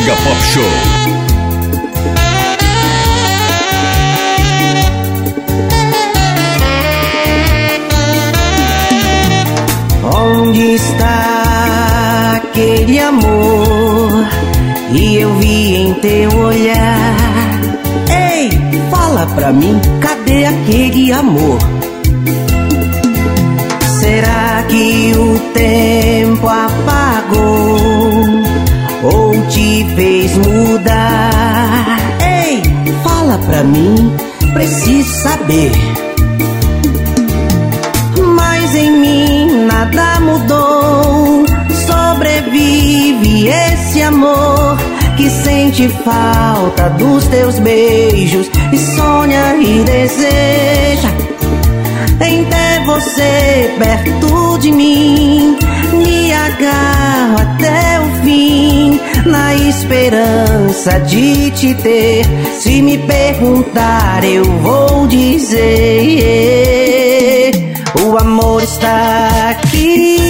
Mega Pop Show. Onde está aquele amor que eu vi em teu olhar? Ei, fala pra mim, cadê aquele amor? Fez mudar? Ei, fala pra mim, preciso saber. Mas em mim nada mudou. Sobrevive esse amor que sente falta dos teus beijos e sonha e deseja em ter você perto de mim. Me agarro até o fim, na esperança de te ter. Se me perguntar, eu vou dizer: o amor está aqui,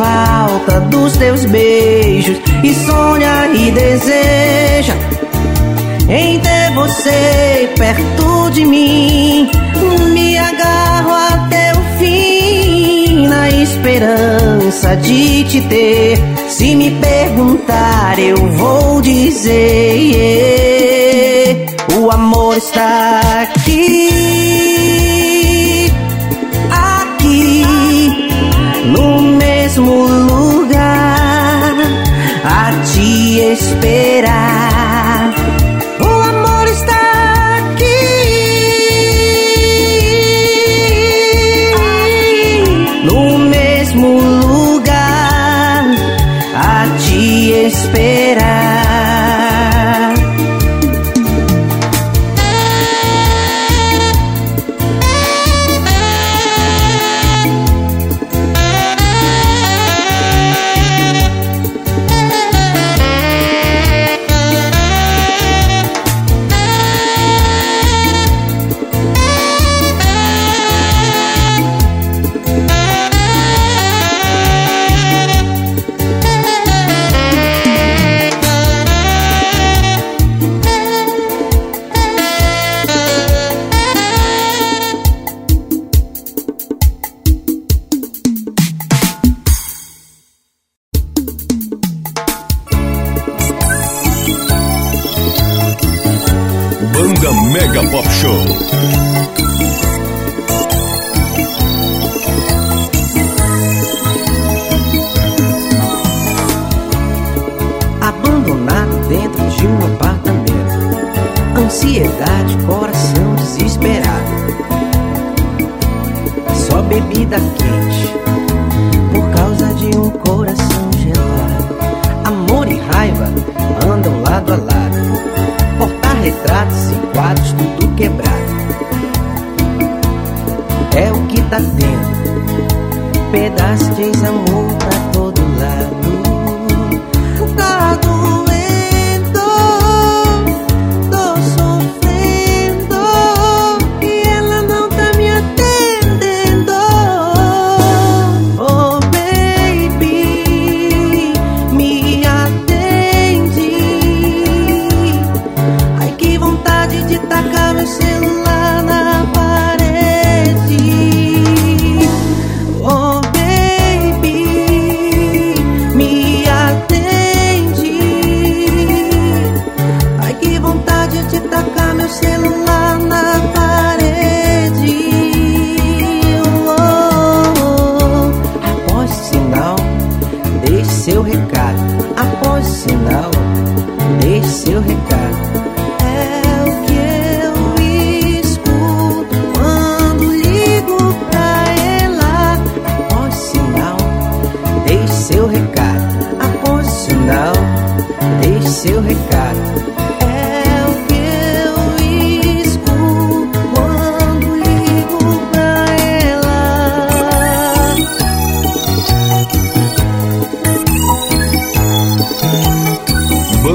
falta dos teus beijos e sonha e deseja em ter você perto de mim. Me agarro até o fim na esperança de te ter. Se me perguntar, eu vou dizer: o amor está aqui,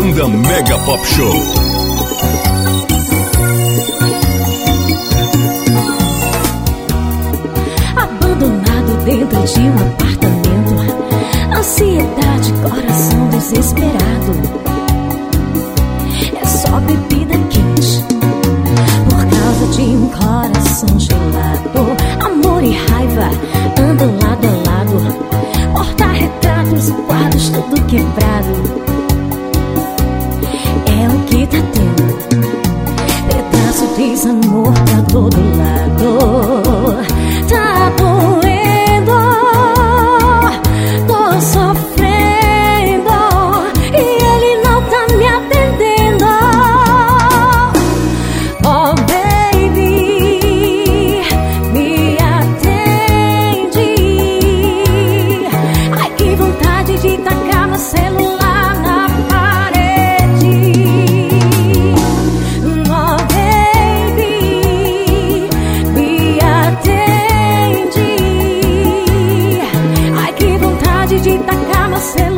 Mega Pop Show. Abandonado dentro de um apartamento, ansiedade, coração desesperado. É só bebida quente, por causa de um coração gelado. Amor e raiva andam lado a lado, porta-retratos quadros tudo quebrado. É tá tendo. Pedaço de desamor pra todo lado. De tacar meu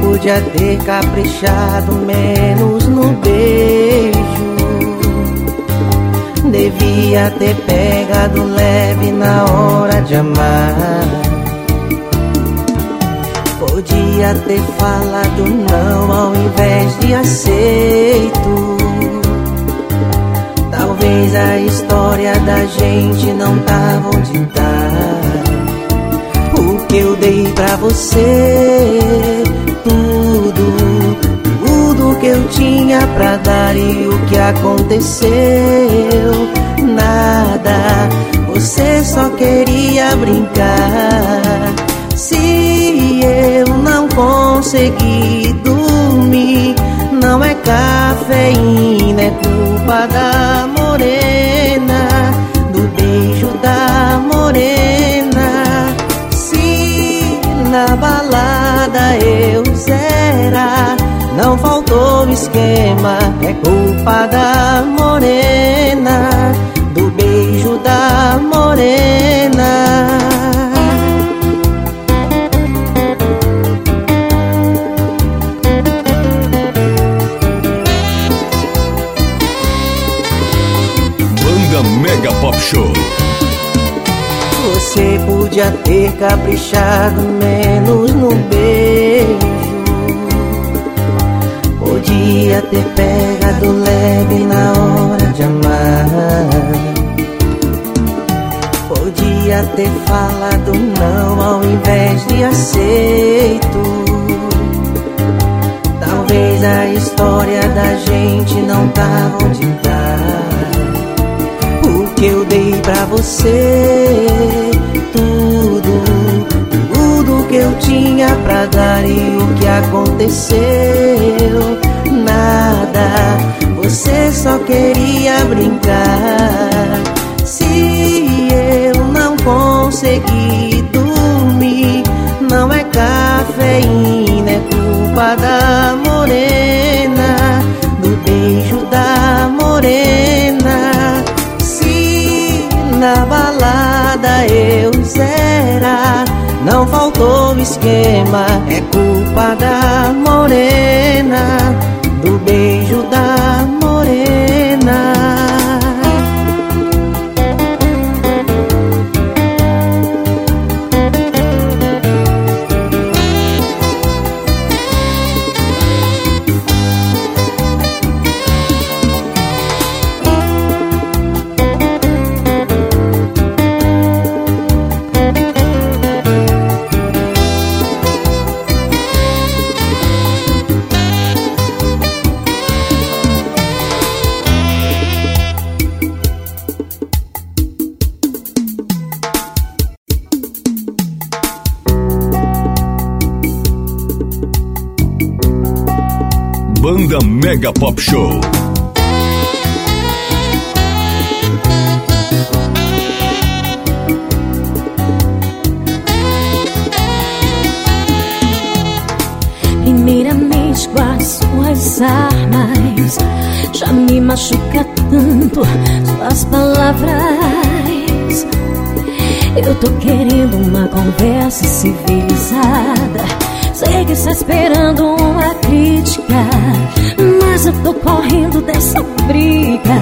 Podia ter caprichado menos no beijo. Devia ter pegado leve na hora de amar. Podia ter falado não ao invés de aceito. Talvez a história da gente não tava onde tá. O que eu dei pra você, que eu tinha pra dar e o que aconteceu, nada. Você só queria brincar. Se eu não consegui dormir, não é cafeína, é culpa da morena, do beijo da morena. Se na balada eu zerar, não faltou esquema, é culpa da morena, do beijo da morena. Banda Mega Pop Show. Você podia ter caprichado menos Podia ter pegado leve na hora de amar. Podia ter falado não ao invés de aceito. Talvez a história da gente não tava onde tá. O que eu dei pra você, tudo, tudo que eu tinha pra dar e o que aconteceu, nada. Você só queria brincar. Se eu não consegui dormir, não é cafeína, é culpa da morena, do beijo da morena. Se na balada eu zerar, não faltou esquema, é culpa da morena, do beijo da Mega Pop Show. Primeiramente guarde suas armas Já me machuca tanto suas palavras. Eu tô querendo uma conversa civilizada. Sei que está esperando uma crítica Mas eu tô correndo dessa briga.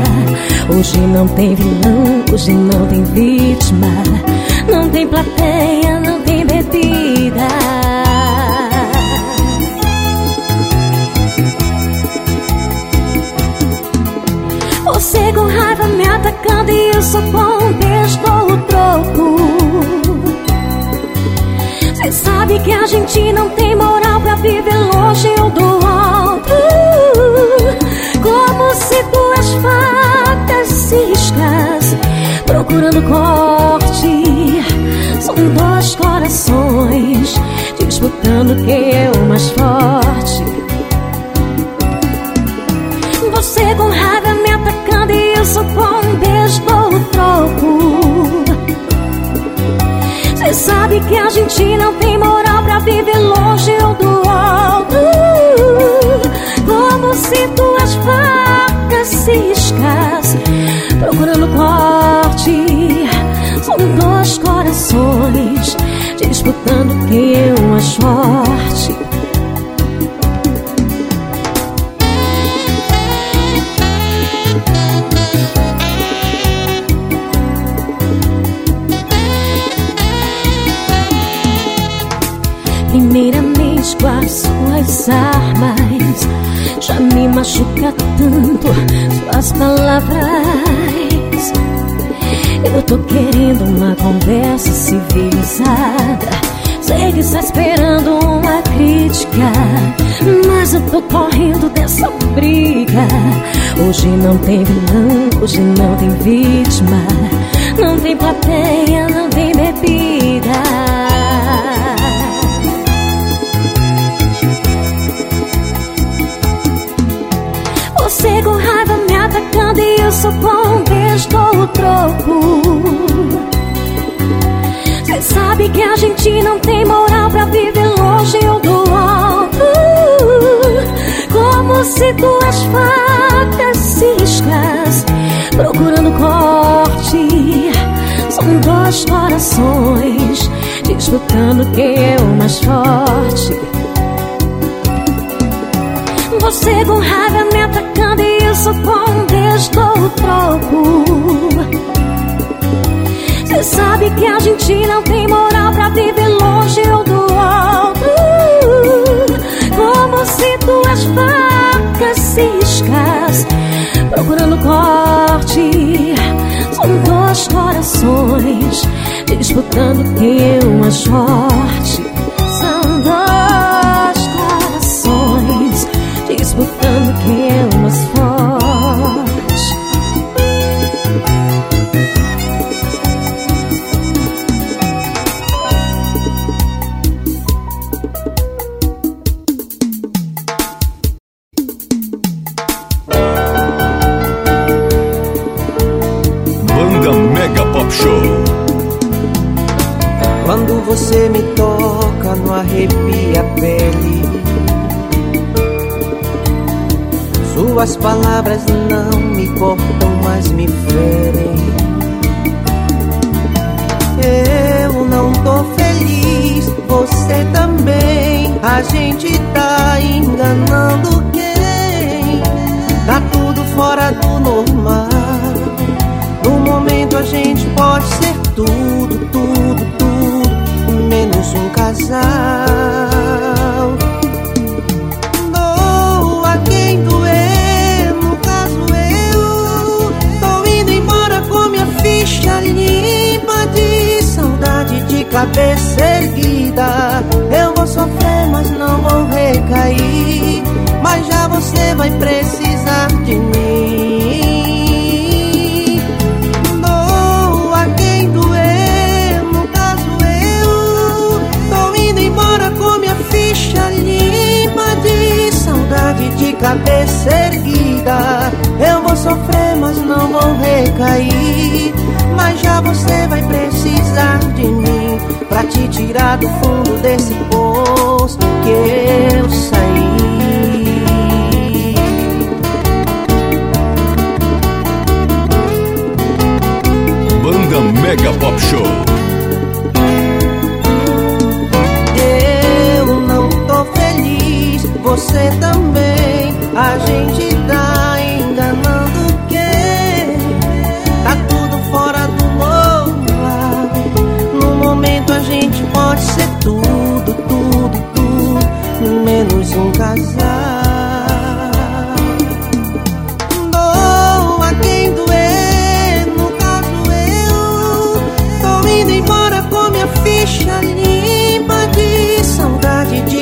Hoje não tem vilão, hoje não tem vítima. Não tem plateia, não tem bebida. Você com raiva me atacando e eu só com um beijo dou o troco. Cê sabe que a gente não tem moral pra viver longe um do outro duas facas ciscas procurando corte. São dois corações disputando quem é o mais forte. Você com raiva me atacando e eu só com um beijo o troco. Cê sabe que a gente não tem moral disputando quem é o mais forte Primeiramente guarde suas armas Já me machuca tanto suas palavras Eu tô querendo uma conversa civilizada. Sei que está esperando uma crítica Mas eu tô correndo dessa briga. Hoje não tem vilão, hoje não tem vítima. Não tem plateia, não tem bebida. Você com raiva me atacando e eu só com dou o troco. Cê sabe que a gente não tem moral pra viver longe um do outro. Como se duas facas ciscas procurando corte. São dois corações disputando quem é o mais forte você com raiva me atacando e eu só com um beijo dou troco. Cê sabe que a gente não tem moral pra viver longe um do outro Como se duas facas ciscas procurando corte. São dois corações disputando quem é o mais não arrepia a pele. Suas palavras não me cortam, mas me ferem. Eu não tô feliz, você também. A gente tá enganando quem? Tá tudo fora do normal. No momento a gente pode ser tudo, tudo, casal. Dou a quem doer, no caso eu. Tô indo embora com minha ficha limpa de saudade de cabeça erguida. Eu vou sofrer, mas não vou recair. Mas já você vai precisar de mim. Cabeça erguida. Eu vou sofrer, mas não vou recair. Mas já você vai precisar de mim pra te tirar do fundo desse poço que eu saí. Banda Mega Pop Show. Eu não tô feliz, você também. A gente tá enganando quem? Tá tudo fora do normal. No momento a gente pode ser tudo, tudo, tudo, menos um casal.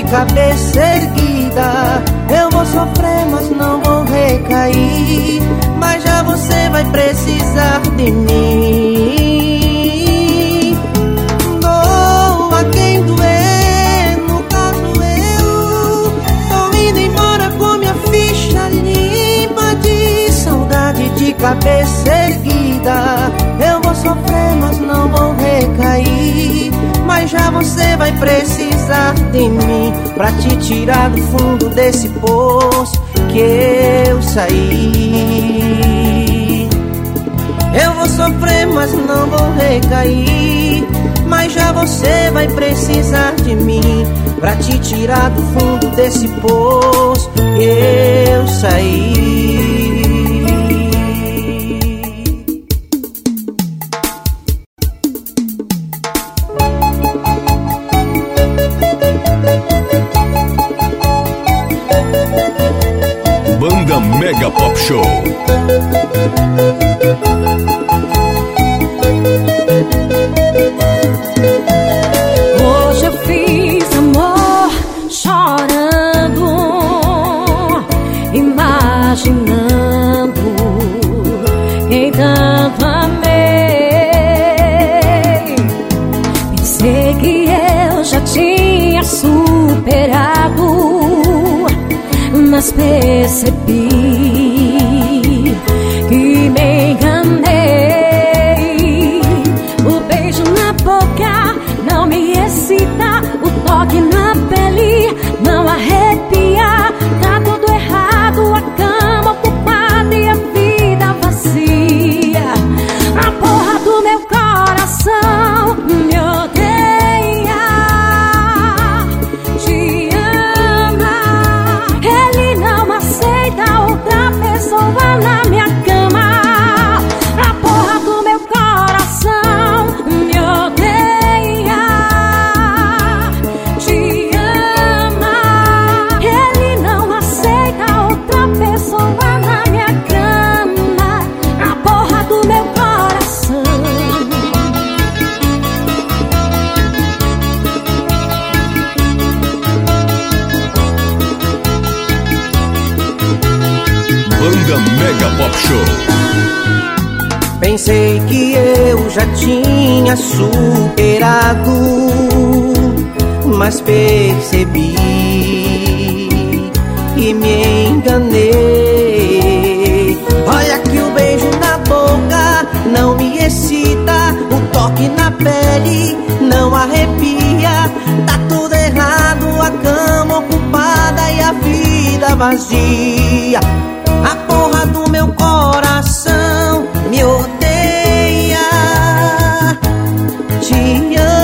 Cabeça erguida vou sofrer, mas não vou recair Mas já você vai precisar de mim Doa quem doer, no caso eu Tô indo embora com minha ficha limpa de saudade de cabeça erguida. Eu vou sofrer, mas não vou recair. Mas já você vai precisar de mim pra te tirar do fundo desse poço que eu saí. Eu vou sofrer, mas não vou recair. Mas já você vai precisar de mim pra te tirar do fundo desse poço que eu saí. Mas percebi Mega Pop Show. Pensei que eu já tinha superado, mas percebi e me enganei. Olha que o beijo na boca não me excita, o toque na pele não arrepia. Tá tudo errado, a cama ocupada e a vida vazia. Me odeia, te ama.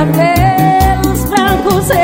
Cabelos brancos.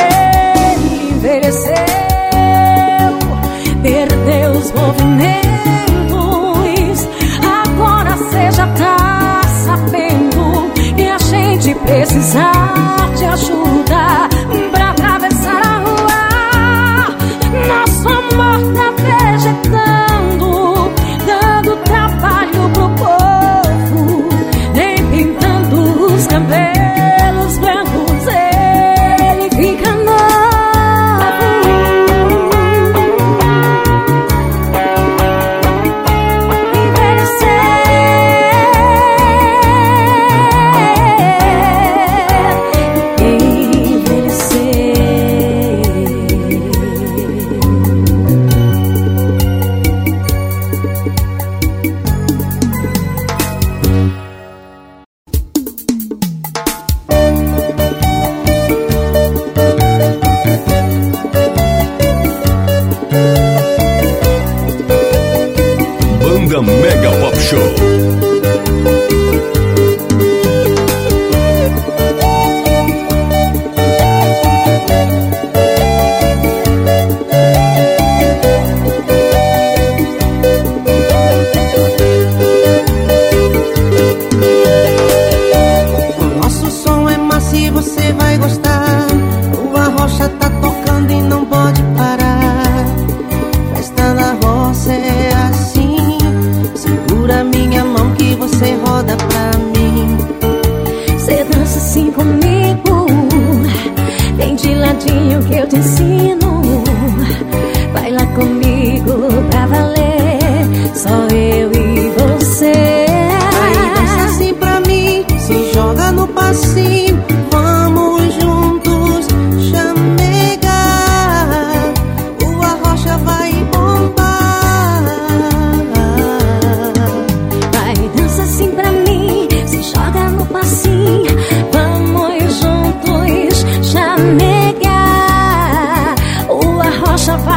Assim cosa.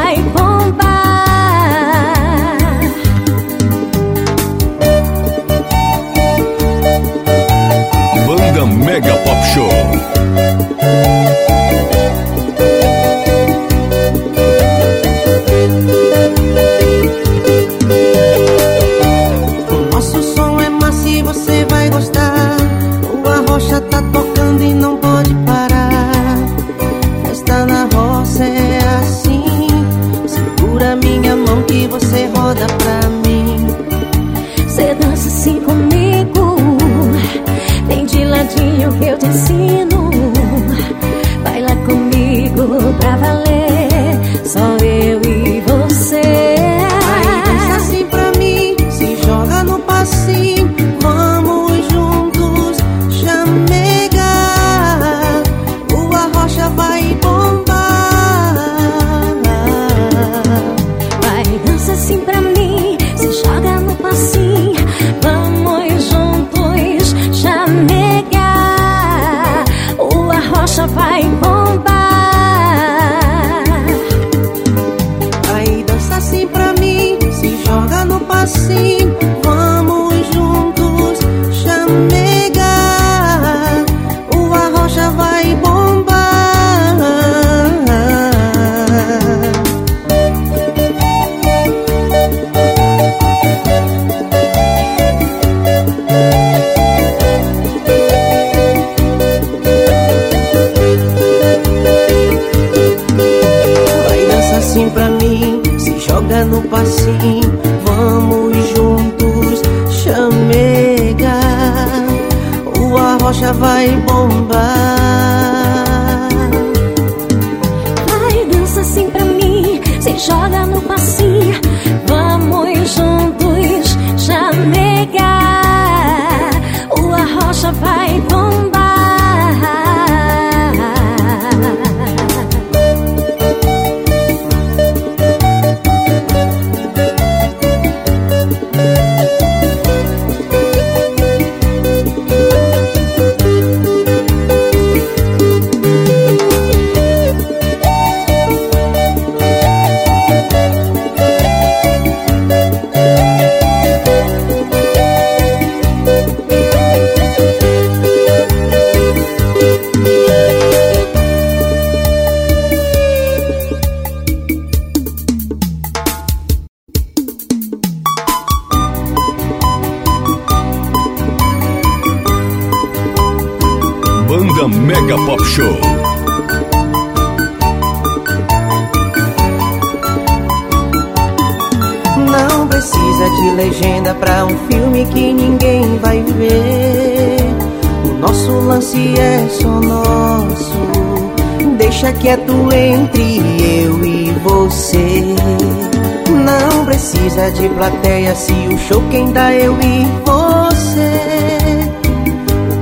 Plateia se o show quem dá eu e você.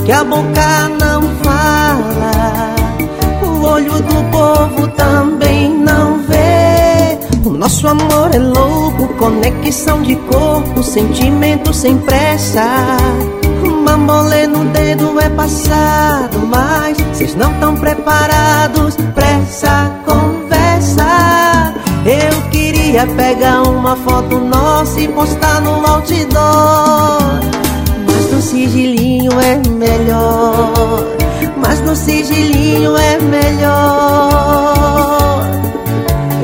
Que a boca não fala, o olho do povo também não vê. O nosso amor é louco, conexão de corpo, sentimento sem pressa. Mambolê no dedo é passado, mas vocês não estão preparados pra essa conversa. Eu queria pegar uma foto nossa e postar no outdoor. Mas no sigilinho é melhor. Mas no sigilinho é melhor.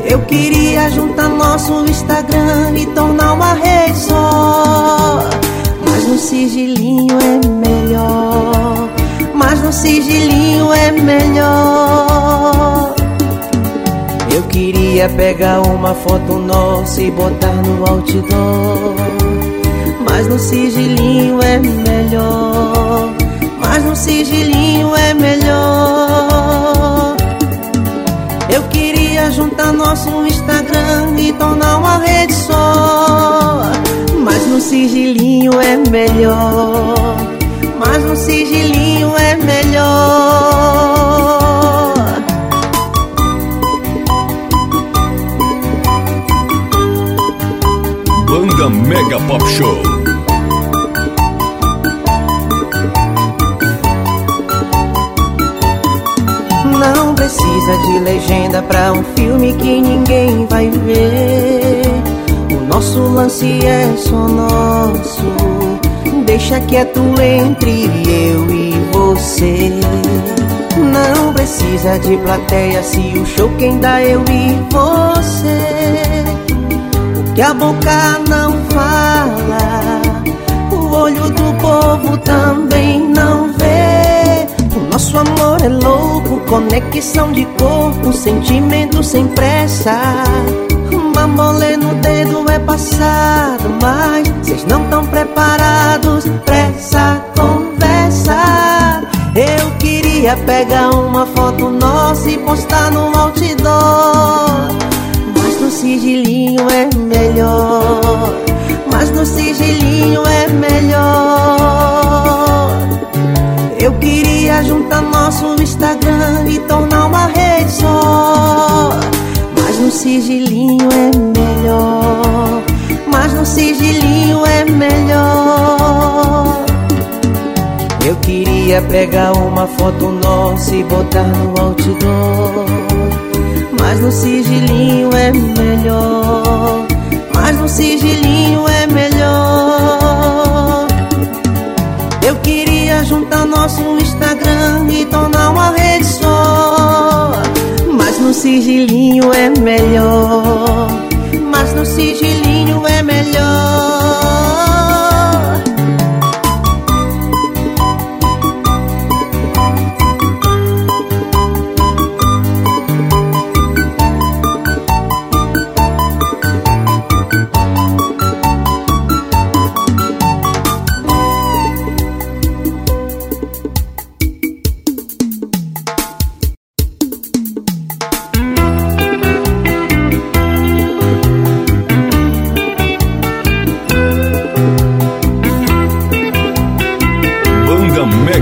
Eu queria juntar nosso Instagram e tornar uma rede só. Mas no sigilinho é melhor. Mas no sigilinho é melhor. Eu queria pegar uma foto nossa e botar no outdoor. Mas no sigilinho é melhor. Mas no sigilinho é melhor. Eu queria juntar nosso Instagram e tornar uma rede só. Mas no sigilinho é melhor. Mas no sigilinho é melhor. Pop Show. Não precisa de legenda pra um filme que ninguém vai ver. O nosso lance é só nosso. Deixa quieto entre eu e você. Não precisa de plateia se o show quem dá eu e você. Que a boca não fala, o olho do povo também não vê. O nosso amor é louco, conexão de corpo, sentimento sem pressa. Bambolê no dedo é passado, mas vocês não estão preparados pra essa conversa. Eu queria pegar uma foto nossa e postar no outdoor. Sigilinho é melhor. Mas no sigilinho é melhor. Eu queria juntar nosso Instagram e tornar uma rede só. Mas no sigilinho é melhor. Mas no sigilinho é melhor. Eu queria pegar uma foto nossa e botar no outdoor. Mas no sigilinho é melhor. Mas no sigilinho é melhor. Eu queria juntar nosso Instagram e tornar uma rede só. Mas no sigilinho é melhor. Mas no sigilinho é melhor.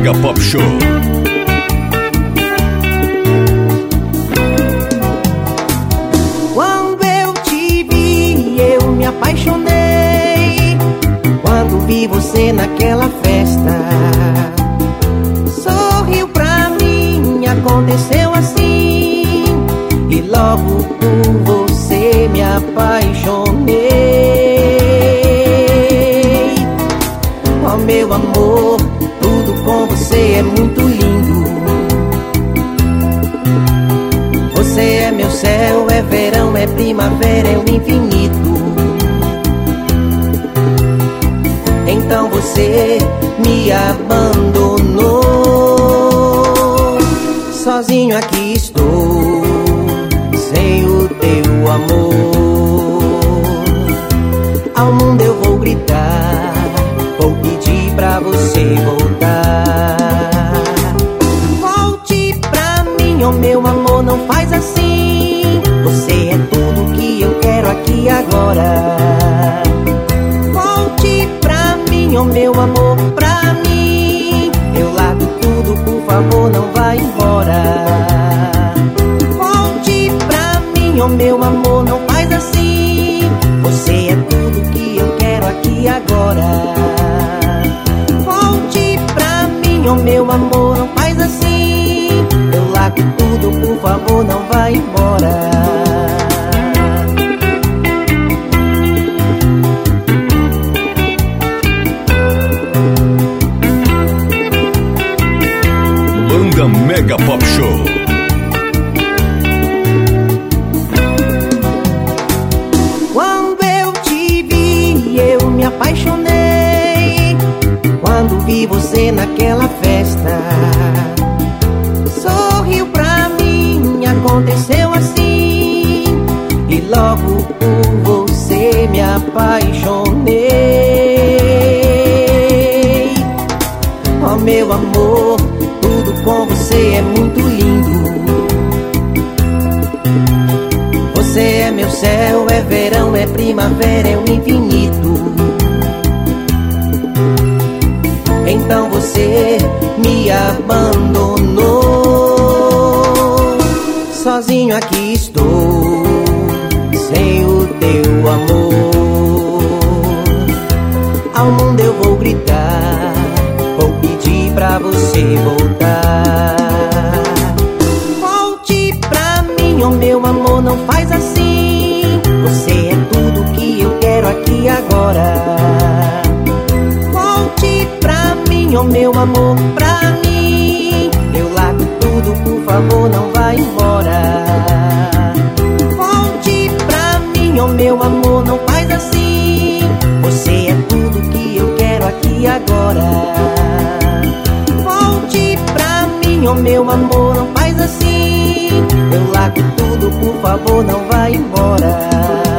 Mega Pop Show. É primavera, é o infinito. Então você me abandonou. Sozinho aqui estou, sem o teu amor. Ao mundo eu vou gritar, vou pedir pra você voltar. Volte pra mim, oh meu amor, não faz agora. Volte pra mim, oh meu amor, pra mim. favor, não vá embora. Volte pra mim, oh meu amor, não faz assim. Você é tudo que eu quero aqui agora. Volte pra mim, oh meu amor, não faz assim. Eu largo tudo, por favor, não vá embora.